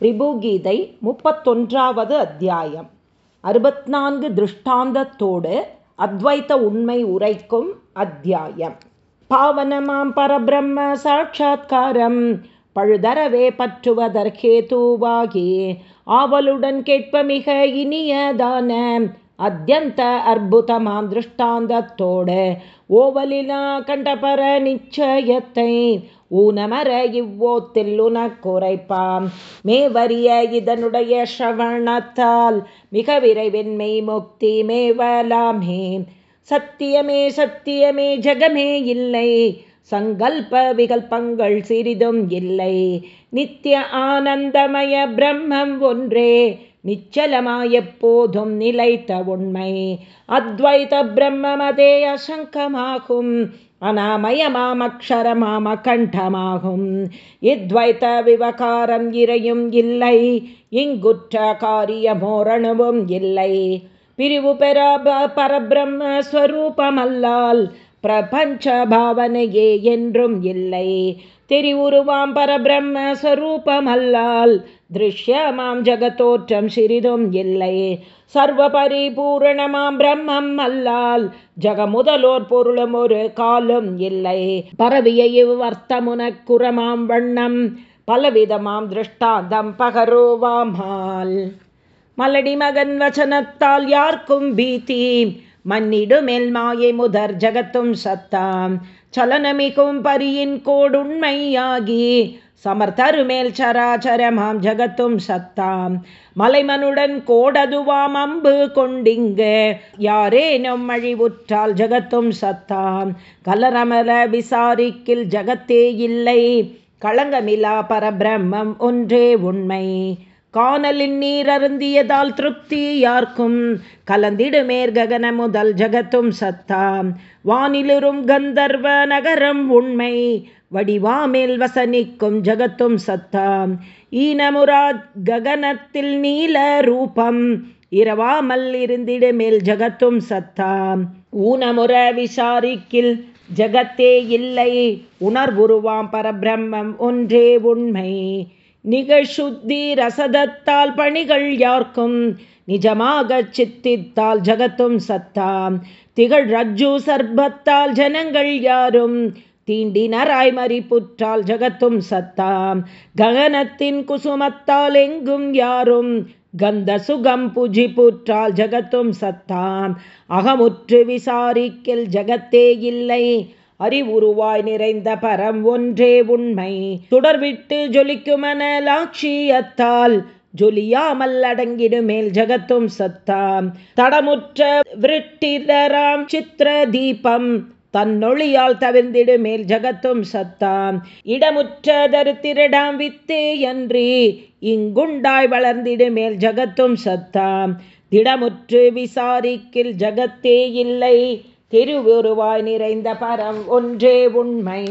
ரிபுகீதை முப்பத்தொன்றாவது அத்தியாயம். அறுபத்நான்கு திருஷ்டாந்தத்தோடு அத்வைத்த உண்மை உரைக்கும் அத்தியாயம். பாவனமாம் பரபிரம்ம சாட்சா்காரம் பழுதரவே பற்றுவதற்கேதுவாகி ஆவலுடன் கேட்ப மிக இனியதான அத்தியந்த அற்புதமாம் திருஷ்டாந்தத்தோடு ஓவலினா கண்டபர நிச்சயத்தை ஊனமர இவ்வோத்தில் உனக்குரைப்பாம் மேவரிய இதனுடைய ஸ்ரவணத்தால் மிக விரைவின்மை முக்தி மேவலாமே. சத்தியமே சத்தியமே ஜகமே இல்லை. சங்கல்ப விகல்பங்கள் சிறிதும் இல்லை. நித்திய ஆனந்தமய பிரம்மம் ஒன்றே. நிச்சலமாயப்போதும் நிலைத்த உண்மை. அத்வைத பிரம்மமதே அசங்கமாகும். அனாமயமாமக்ஷரமாமகண்டமாகும். இத்வைத்த விவகாரம் இறையும் இல்லை இங்குற்ற காரியமோரணுவும் இல்லை பிரிவு பெற பரபிரம்மஸ்வரூபமல்லால் பிரபஞ்ச பாவனையே என்றும் இல்லை. தெரிவுருவாம் பரபிரம்மஸ்வரூபமல்லால் திருஷ்யமாம் ஜகத்தோற்றம் சிறிதும் இல்லை. சர்வ பரிபூரணமாம் பிரம்மம் அல்லால் ஜகமுதலோர் பொருளும் ஒரு காலும் இல்லை. பரவிய இவ்வர்த்தமுனக்குறமாம் வண்ணம் பலவிதமாம் திருஷ்டாந்தம் பகரோவாமால். மலடி மகன் வச்சனத்தால் யார்க்கும் பீதி. மன்னிடுமேல் மாயை முதற் ஜகத்தும் சத்தாம். சலனமிகும் பரியின் கோடுண்மையாகி சமர்த்தருமேல் சராச்சரமாம் ஜகத்தும் சத்தாம். மலைமனுடன் கோடதுவாம் அம்பு கொண்டிங்கு யாரேனும் அழிவுற்றால் ஜகத்தும் சத்தாம். கலரமர விசாரிக்கில் ஜகத்தே இல்லை களங்கமிலா பரபிரம்மம் ஒன்றே உண்மை. காணலின் நீர் அருந்தியதால் திருப்தி யார்க்கும்? கலந்திடுமேர் ககன முதல் ஜகத்தும் சத்தாம் வானிலிரும் கந்தர்வ நகரம் உண்மை. வடிவாமேல் வசனிக்கும் ஜகத்தும் சத்தாம் ஈனமுரா ககனத்தில் நீல ரூபம். இரவாமல் இருந்திடுமேல் ஜகத்தும் சத்தாம் ஊனமுற விசாரிக்கில் ஜகத்தே இல்லை. உணர்வுருவாம் பரபிரம்மம் ஒன்றே உண்மை. நிகழ்சுத்தி ரசதத்தால் பணிகள் யார்க்கும்? நிஜமாக சித்தித்தால் ஜகத்தும் சத்தாம். திகழ் ரஜ்ஜு சர்பத்தால் ஜனங்கள் யாரும்? தீண்டினராய் மறிப்புற்றால் ஜகத்தும் சத்தாம். ககனத்தின் குசுமத்தால் எங்கும் யாரும்? கந்த சுகம் புஜி புற்றால் ஜகத்தும் சத்தாம். அகமுற்று விசாரிக்கில் ஜகத்தே இல்லை. அறிவுருவாய் நிறைந்த பரம் ஒன்றே உண்மை. தொடர்விட்டு ஜொலிக்குமன லாட்சியத்தால் ஜொலியாமல் அடங்கிடு மேல் ஜகத்தும் சத்தாம். தடமுற்ற விருட்டிதராம் சித்திர தீபம் தன்னொழியால் தவிர்ந்திடு மேல் ஜகத்தும் சத்தாம். இடமுற்ற தருத்திரடாம் வித்தே அன்றி இங்குண்டாய் வளர்ந்திடு மேல் ஜகத்தும் சத்தாம். திடமுற்று விசாரிக்கில் ஜகத்தே இல்லை. திருவுருவாய் நிறைந்த பரம் ஒன்றே உண்மை.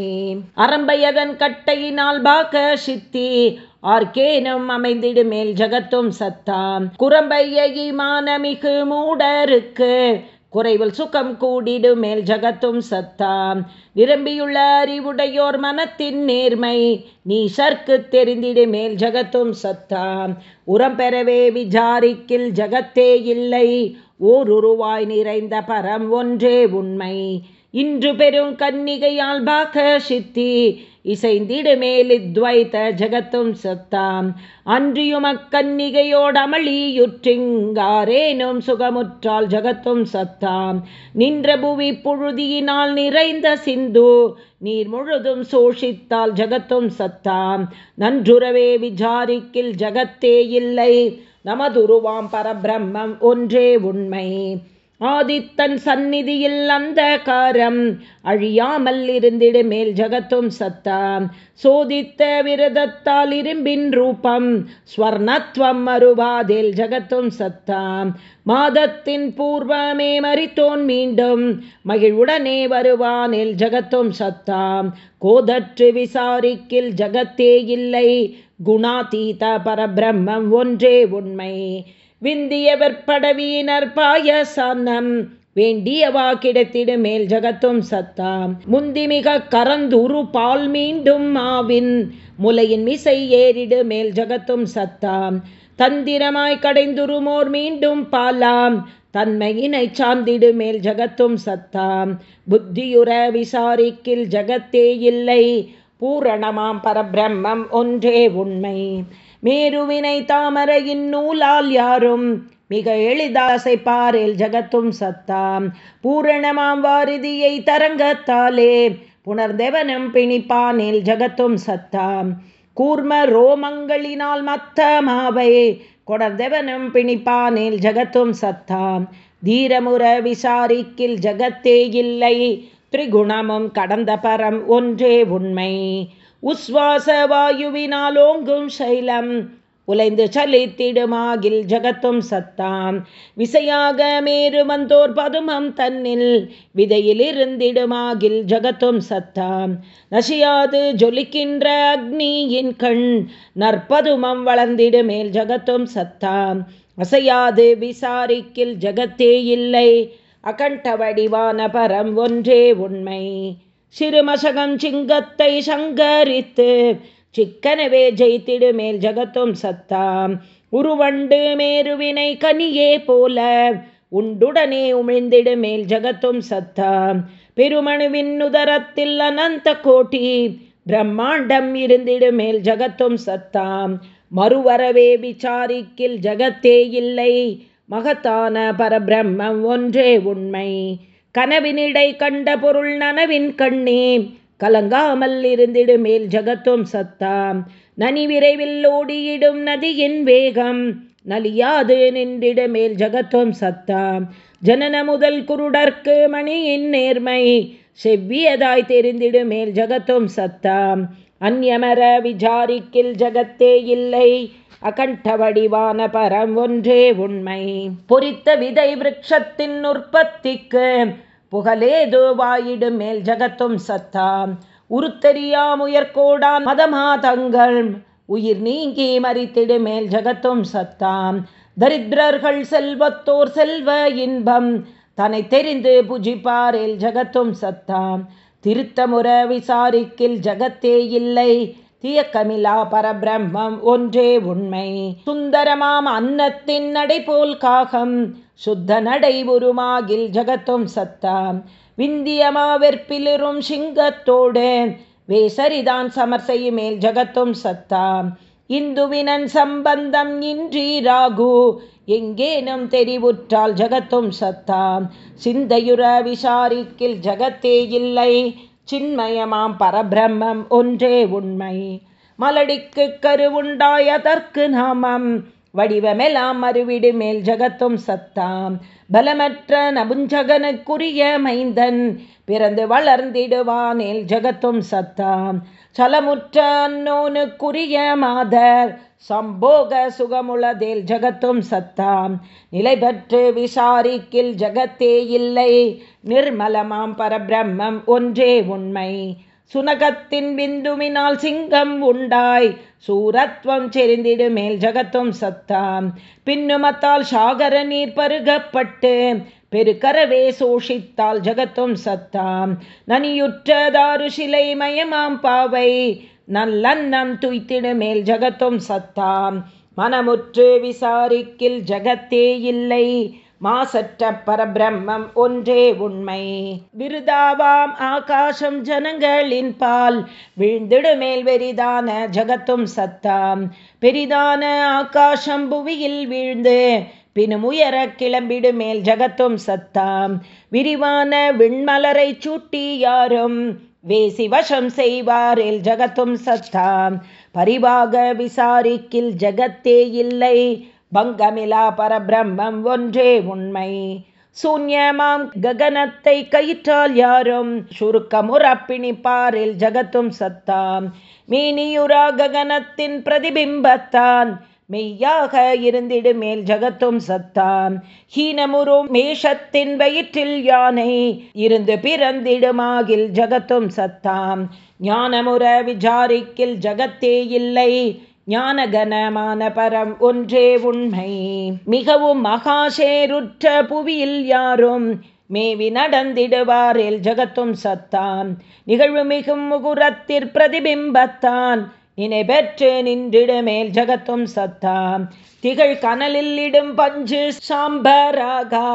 அரம்பையதன் கட்டையினால் பாக்க சித்தி ஆர்கேனும் அமைந்திடுமேல் ஜகத்தும் சத்தாம் குரம்பைய மானமிகு மூடருக்கு குறைவில் சுகம் கூடிடு மேல் ஜகத்தும் சத்தாம். விரும்பியுள்ள அறிவுடையோர் மனத்தின் நேர்மை நீ சர்க்கு தெரிந்திடு மேல் ஜகத்தும் சத்தாம். உரம் பெறவே விசாரிக்கில் ஜகத்தே இல்லை ஓருருவாய் நிறைந்த பரம் ஒன்றே உண்மை. இன்று பெரும் கன்னிகையால் பாக்க சித்தி இசைந்திடுமேலித்வைத்த ஜகத்தும் சத்தாம். அன்றியும் அக்கன்னிகையோடமளியுற்றிங்காரேனும் சுகமுற்றால் ஜகத்தும் சத்தாம். நின்ற புவி புழுதியினால் நிறைந்த சிந்து நீர் முழுதும் சோஷித்தால் ஜகத்தும் சத்தாம். நன்றுறவே விசாரிக்கில் ஜகத்தே இல்லை நமதுருவாம் பரபிரம்மம் ஒன்றே உண்மை. ஆதித்தன் சந்நிதியில் அந்த காரம் அழியாமல் இருந்திடு மேல் ஜகத்தும் சத்தாம். சோதித்த விரதத்தால் இரும்பின் ரூபம் ஸ்வர்ணத்வம் மறுவாதில் ஜகத்தும் சத்தாம். மாதத்தின் பூர்வமே மறித்தோன் மீண்டும் மகிழ்வுடனே வருவானில் ஜகத்தும் சத்தாம். கோதற்று விசாரிக்கில் ஜகத்தே இல்லை குணாதீத பரபிரம்மம் ஒன்றே உண்மை. விந்திய விற்படவியினர் பாயசானம். வேண்டியவா கிடத்திடு மேல் ஜகத்தும் சத்தாம். முந்திமிக கரந்துரு பால் மீண்டும் மாவின். முலையின் மிசை ஏறிடு மேல் ஜகத்தும் சத்தாம். தந்திரமாய் கடைந்துருமோர் மீண்டும் பாலாம். தன்மையினை சார்ந்திடு மேல் ஜகத்தும் சத்தாம். புத்தியுற விசாரிக்கில் ஜகத்தே இல்லை. பூரணமாம் பரபிரம்மம் ஒன்றே உண்மை. மேருவினை தாமரையின் நூலால் யாரும் மிக எளிதாசை பாரில் ஜகத்தும் சத்தாம். பூரணமாம் வாரிதியை தரங்கத்தாலே புனர்தெவனம் பிணிப்பானில் ஜகத்தும் சத்தாம். கூர்ம ரோமங்களினால் மத்த மாவை கொடர்தெவனம் பிணிப்பானில் ஜகத்தும் சத்தாம். தீரமுற விசாரிக்கில் ஜகத்தே இல்லை திரிகுணமும் கடந்த பரம் ஒன்றே உண்மை. உஸ்வாச வாயுவினால் ஓங்கும் சைலம் உலைந்து சலித்திடுமாகில் ஜகத்தும் சத்தாம். விசையாக மேரு வந்தோர் பதுமம் தன்னில் விதையில் இருந்திடுமாகில் ஜகத்தும் சத்தாம். நசியாது ஜொலிக்கின்ற அக்னியின் கண் நற்பதுமம் வளர்ந்திடு மேல் ஜகத்தும் சத்தாம். அசையாது விசாரிக்கில் ஜகத்தே இல்லை அகண்ட வடிவான பரம் ஒன்றே உண்மை. சிறுமசகம் சிங்கத்தை சங்கரித்து சிக்கனவே ஜெயித்திடு மேல் ஜகத்தும் சத்தாம். உருவண்டு மேருவினை கனியே போல உண்டுடனே உமிழ்ந்திடு மேல் ஜகத்தும் சத்தாம். பெருமணுவின் உதரத்தில் அனந்த கோட்டி பிரம்மாண்டம் இருந்திடு மேல் ஜகத்தும் சத்தாம். மறுவரவே விசாரிக்கில் ஜகத்தே இல்லை. மகத்தான பரபிரம்மம் ஒன்றே உண்மை. கனவினிடை கண்ட பொருள் நனவின் கண்ணே. கலங்காமல் இருந்திடு மேல் ஜகத்தும் சத்தாம். நனி விரைவில் ஓடியிடும் நதியின் வேகம். நலியாது நின்றிட மேல் ஜகத்தும் சத்தாம். ஜனன முதல் குருடர்க்கு மணியின் நேர்மை. செவ்வியதாய் தெரிந்திடு மேல் ஜகத்தும் சத்தாம். அந்யமர விசாரிக்கில் ஜகத்தே இல்லை. அகண்ட வடிவான பரம் ஒன்றே உண்மை. பொறித்த விதை விரக்ஷத்தின் உற்பத்திக்கு புகழேதுவாயிடும் மேல் ஜகத்தும் சத்தாம் உருத்தெரியாமுயர்கோடான் மதமாதங்கள் உயிர் நீங்கி மறித்திடு மேல் ஜகத்தும் சத்தாம் தரித்திரர்கள் செல்வத்தோர் செல்வ இன்பம். தன்னை தெரிந்து புஜிப்பாரில் ஜகத்தும் சத்தாம் திருத்தமுற விசாரிக்கில் ஜகத்தே இல்லை. தியக்கமிலா பரபிரம்மம் ஒன்றே உண்மை. சுந்தரமாம் அன்னத்தின் நடை போல் காகம். சுத்த நடை உருமாகில் ஜகத்தும் சத்தாம். விந்தியமா வெற்பிலிரும் சிங்கத்தோடு. வேசரிதான் சமர் மேல் ஜகத்தும் சத்தாம். இந்துவினன் சம்பந்தம் இன்றி ராகு. எங்கேனும் தெரிவுற்றால் ஜகத்தும் சத்தாம்? சிந்தையுற விசாரிக்கில் ஜகத்தே இல்லை. சின்மயமாம் பரபிரம்மம் ஒன்றே உண்மை. மலடிக்கு கருவுண்டாயதற்கு நாமம். வடிவமெல்லாம் மறுவிடு மேல் ஜகத்தும் சத்தாம். பலமற்ற நபுஞ்சகனுக்குரிய மைந்தன் பிறந்து வளர்ந்திடுவானேல் ஜகத்தும் சத்தாம். சலமுற்ற அன்னோனுக்குரிய மாதர் சம்போக சுகமுளதேல் ஜகத்தும் சத்தாம். நிலை பெற்று விசாரிக்கில் ஜகத்தே இல்லை. நிர்மலமாம் பரபிரம்மம் ஒன்றே உண்மை. சுனகத்தின் பிந்துவினால் சிங்கம் உண்டாய். சூரத்வம் செறிந்திடு மேல் ஜகத்தும் சத்தாம். பின்னுமத்தால் சாகர நீர் பருகப்பட்டு பெருக்கரவே சோஷித்தால் ஜகத்தும் சத்தாம். நனியுற்றதாரு சிலை மயமாம் பாவை. நல்லன்னம் துய்த்திடு மேல் ஜகத்தும் சத்தாம். மனமுற்று விசாரிக்கில் ஜகத்தே இல்லை. மாசற்ற பரபிரம்மம் ஒன்றே உண்மை. விருதாவாம் ஆகாசம் ஜனங்களின் பால். விழுந்திடு மேல் வெறிதான ஜகத்தும் சத்தாம். பெரிதான ஆகாசம் புவியில் வீழ்ந்து. பினுமுயர கிளம்பிடு மேல் ஜகத்தும் சத்தாம். விரிவான விண்மலரை சூட்டி யாரும் வேசி வசம் செய்வாரில் ஜகத்தும் சத்தாம். பரிவாக விசாரிக்கில் ஜகத்தே இல்லை. பங்கமிலா பரபிரம்மம் ஒன்றே உண்மை. சூன்யமாம் ககனத்தை கயிற்றால் யாரும் சுருக்கமுறப்பிணிப்பாரில் ஜகத்தும் சத்தாம். மீனியுரா ககனத்தின் பிரதிபிம்பத்தான். மெய்யாக இருந்திடு மேல் ஜகத்தும் சத்தாம். ஹீனமுறும் மேஷத்தின் வயிற்றில் யானை இருந்து பிறந்திடுமாகில் ஜகத்தும் சத்தாம். ஞானமுற விசாரிக்கில் ஜகத்தே இல்லை ஞானகனமான பரம் ஒன்றே உண்மை. மிகவும் மகாஷேருற்ற புவியில் யாரும் மேவி நடந்திடுவாரேல் ஜகத்தும் சத்தான் நிகழ்வு மிகும் முகுரத்திற் பிரதிபிம்பத்தான் இனை பெற்று நின்றிடு ஜகத்தும் சத்தாம் திகழ் கனலில் இடும் பஞ்சு சாம்பராகா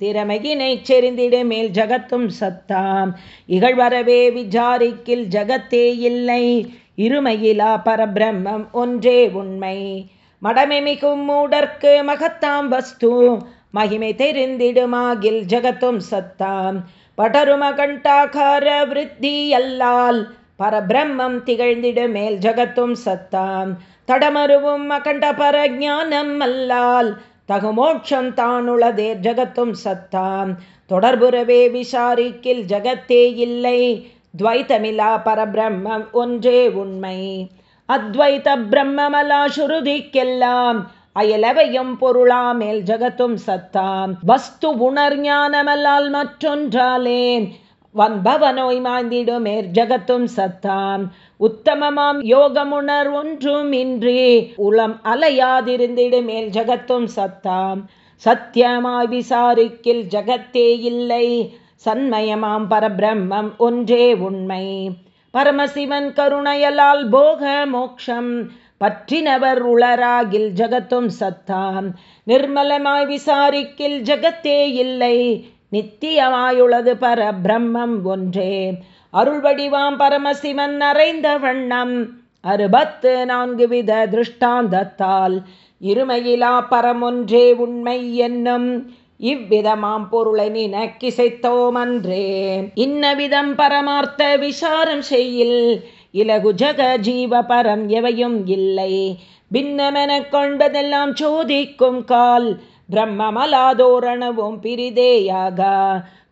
திறமையினை செறிந்திடுமேல் ஜகத்தும் சத்தாம் இகழ்வரவே விசாரிக்கில் ஜகத்தே இல்லை. இருமையிலா பரபிரம்மம் ஒன்றே உண்மை. மடமெமிகும் மூடற்கு மகத்தாம் வஸ்து. மகிமை தெரிந்திடுமாகில் ஜகத்தும் சத்தாம் படரும கண்டாகார விருத்தி அல்லால் பரபிரம்மம் திகழ்ந்திடு மேல் ஜகத்தும் சத்தாம். தடமருவும் அகண்ட பரஜானம் அல்லால் தகுமோட்சம் தானுளதே ஜகத்தும் சத்தாம். தொடர்புறவே விசாரிக்கில் ஜகத்தே இல்லை. துவைத்தமிலா பரபிரம்மம் ஒன்றே உண்மை. அத்வைத பிரம்மமலா சுருதிக்கெல்லாம் அயலவையும் பொருளாமேல் ஜகத்தும் சத்தாம். வஸ்து உணர் ஞானமல்லால் மற்றொன்றாலே வன்பவனோய் மாய்ந்திடுமேற் ஜகத்தும் சத்தாம். உத்தமமாம் யோகமுணர் ஒன்றும் இன்றி உளம் அலையாதிருந்திடுமேல் ஜகத்தும் சத்தாம். சத்தியமாய் விசாரிக்கில் ஜகத்தே இல்லை சன்மயமாம் பரபிரம்மம் ஒன்றே உண்மை. பரமசிவன் கருணையலால் போக மோக்ஷம் பற்றினவர் உளராகில் ஜகத்தும் சத்தாம். நிர்மலமாய் விசாரிக்கில் ஜகத்தே இல்லை நித்தியமாயுள்ளது பரபிரம்மம் ஒன்றே. அருள்வடிவாம் பரமசிவன் அறைந்த வண்ணம் அறுபத்து நான்கு வித திருஷ்டாந்தத்தால் இருமையிலா பரமொன்றே உண்மை என்னும் இவ்விதமாம் பொருளை நினக்கிசைத்தோமன்றே. இன்னவிதம் பரமார்த்த விசாரம் செய்யில் இலகு ஜக ஜீவ பரம் எவையும் இல்லை. பின்னமென கொண்டதெல்லாம் சோதிக்கும் கால் பிரம்மமலாதோரணவும் பிரிதேயாக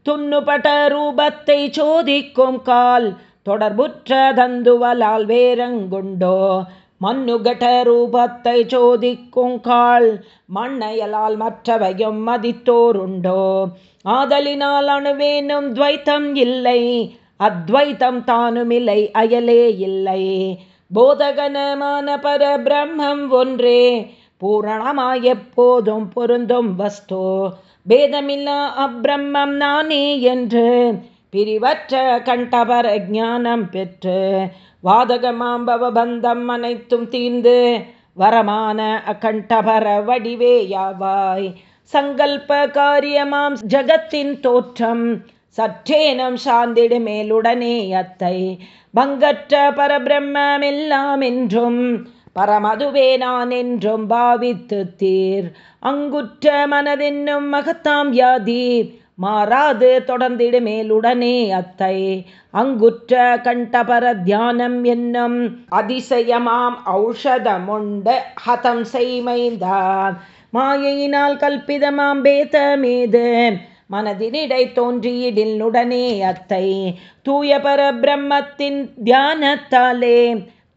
துண்ணுபட்ட ரூபத்தை சோதிக்கும் கால் தொடர்புற்ற தந்துவலால் வேரங்குண்டோ மண்ணுகட்ட ரூபத்தை சோதிக்கும் கால் மண்ணையலால் மற்றவையும் மதித்தோருண்டோ? ஆதலினால் அணுவேனும் துவைத்தம் இல்லை அத்வைத்தம் தானுமில்லை அயலே இல்லை. போதகனமான பர பிரம்மம் ஒன்றே பூரணமாய் எப்போதும் பொருந்தும் வஸ்து. பேதமில்லா அப்பிரம்மம் நானே என்று பிரிவற்ற கண்டபர ஞானம் பெற்று வாதகமாம்பவ பந்தம் அனைத்தும் தீர்ந்து வரமான அகண்டபர வடிவேயாவாய் சங்கல்ப காரியமாம் ஜகத்தின் தோற்றம் சற்றேனம் சாந்திடு மேலுடனே அத்தை. பங்கற்ற பரபிரம்மெல்லாம் என்றும் பரமதுவே நான் என்றும் பாவித்து தீர் அங்குற்ற மனதென்னும் மகத்தாம் யாதி மாறாது தொடர்ந்திடு மேலுடனே அத்தை. அங்குற்ற கண்டபர தியானம் என்னும் அதிசயமாம் ஔஷதமுண்டு ஹதம் செய்மைந்தான் மாயையினால் கல்பிதமாம் பேதமேது மனதினிடை தோன்றியிடில் உடனே அத்தை. தூய பர பிரம்மத்தின் தியானத்தாலே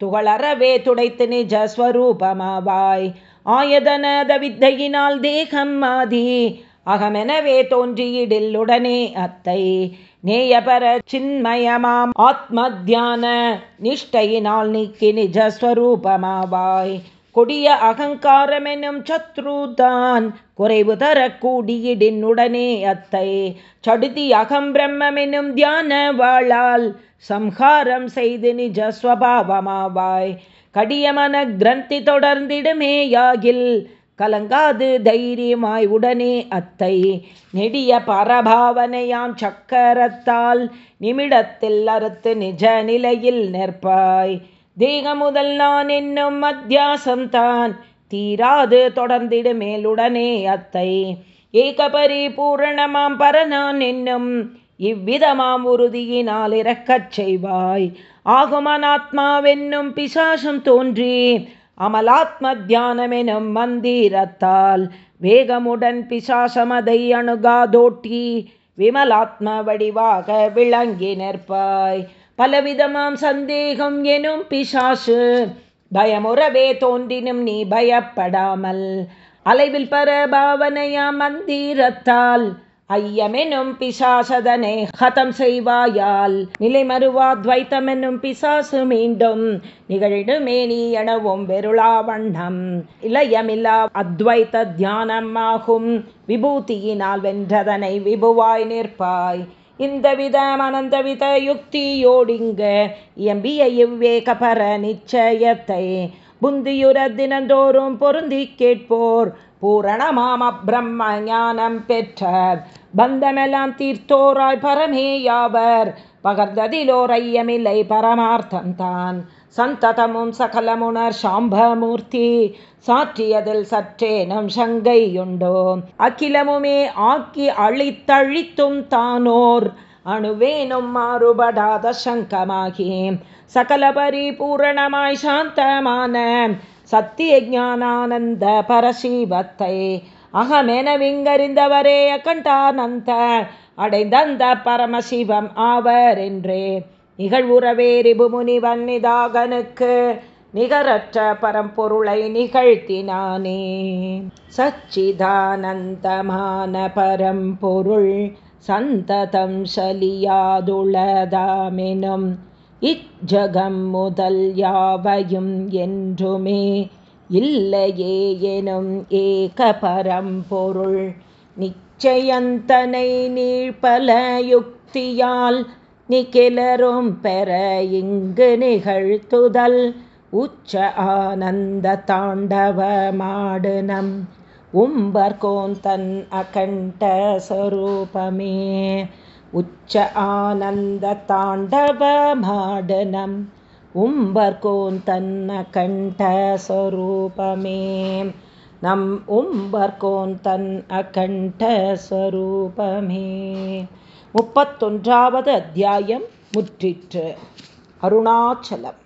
துகளறவே துடைத்து நிஜஸ்வரூபமாவாய் ஆயதனத வித்தையினால் தேகம் மாதி. அகமெனவே தோன்றியிடில் உடனே அத்தை. நேயபர சின்மயமாம் ஆத்ம தியான நிஷ்டையினால் நீக்கி நிஜஸ்வரூபமாவாய் கொடிய அகங்காரமெனும் சத்ருதான் குறைவு தர உடனே அத்தை. சடுதி அகம் பிரம்மெனும் தியான வாழால் சம்ஹாரம் செய்து நிஜ ஸ்வபாவமாவாய். கடியமன கிரந்தி தொடர்ந்திடுமேயாகில் கலங்காது தைரியமாய் உடனே அத்தை. நெடிய பரபாவனையாம் சக்கரத்தால் நிமிடத்தில் அறுத்து நிஜ நிலையில் நிற்பாய். தேக முதல் நான் என்னும் அத்தியாசம்தான் தீராது தொடர்ந்திடு மேலுடனே அத்தை. ஏகபரி பூரணமாம் பரநான் என்னும் இவ்விதமாம் உறுதியினால் இறக்கச் செய்வாய். ஆகுமனாத்மாவென்னும் பிசாசம் தோன்றி அமலாத்ம தியானமெனும் மந்திரத்தால் வேகமுடன் பிசாசமதை அணுகாதோட்டி விமலாத்ம வடிவாக விளங்கி நிற்பாய் பலவிதமாம் சந்தேகம் எனும் பிசாசு பயமுறவே தோன்றினும் நீ பயப்படாமல் அலைவில் பர பாவனையா மந்திரத்தால் ஐயமெனும் பிசாசதனை ஹதம் செய்வாயால் நிலை துவைத்தமெனும் பிசாசு மீண்டும் நிகழிடுமே நீ எனவும் வெருளா வண்ணம் இளையமில்லா அத்வைத்த தியானமாகும் விபூதியினால் வென்றதனை விபுவாய் நிற்பாய். இந்த வித அனந்தவித யுக்தியோடிங்க. எம்பிய இவ்வேகபர நிச்சயத்தை புந்தியுர தினந்தோறும் பொருந்தி கேட்போர். பூரணமாம பிரம்ம ஞானம் பெற்றார். பந்தமெல்லாம் தீர்த்தோராய் பரமேயாவர் பகர்ந்ததிலோர் ஐயமில்லை பரமார்த்தம் தான் சந்ததமும் சகலமுனர் சாம்பமூர்த்தி சாற்றியதில் சற்றேனும் சங்கையுண்டோ. அகிலமுமே ஆக்கி அழித்தழித்தும் தானோர் அணுவேனும் மாறுபடாத சங்கமாகி. சகல பரிபூரணமாய் சாந்தமான சத்திய ஜானானந்த பரசீவத்தை அகமென விங்கறிந்தவரே அகண்டானந்த அடைந்தந்த பரமசிவம் ஆவர் என்றே நிகழ்வுறவே ரிபுமுனிவன் நிதாகனுக்கு நிகரற்ற பரம்பொருளை நிகழ்த்தினானே. சச்சிதானந்தமான பரம்பொருள் சந்ததம் சலியாதுளதாமெனும். இச்சகம் முதல் யாவையும் என்றுமே இல்லையே எனும் ஏக பரம்பொருள். நிச்சயந்தனை நீழ்பல யுக்தியால் நிகிலரும் பெற இங்கு நிகழ்த்துதல். உச்ச ஆனந்த தாண்டவமாடுனம் உம்பர்கோந்தன் அகண்டஸ்வரூபமே உச்ச ஆனந்த தாண்டவமாடுனம் உம்பர்கோந்தன் அகண்டஸ்வரூபமே நம் உம்பர்கோந்தன் அகண்டஸ்வரூபமே முப்பத்தொன்றாவது அத்தியாயம் முற்றிற்று. அருணாச்சலம்.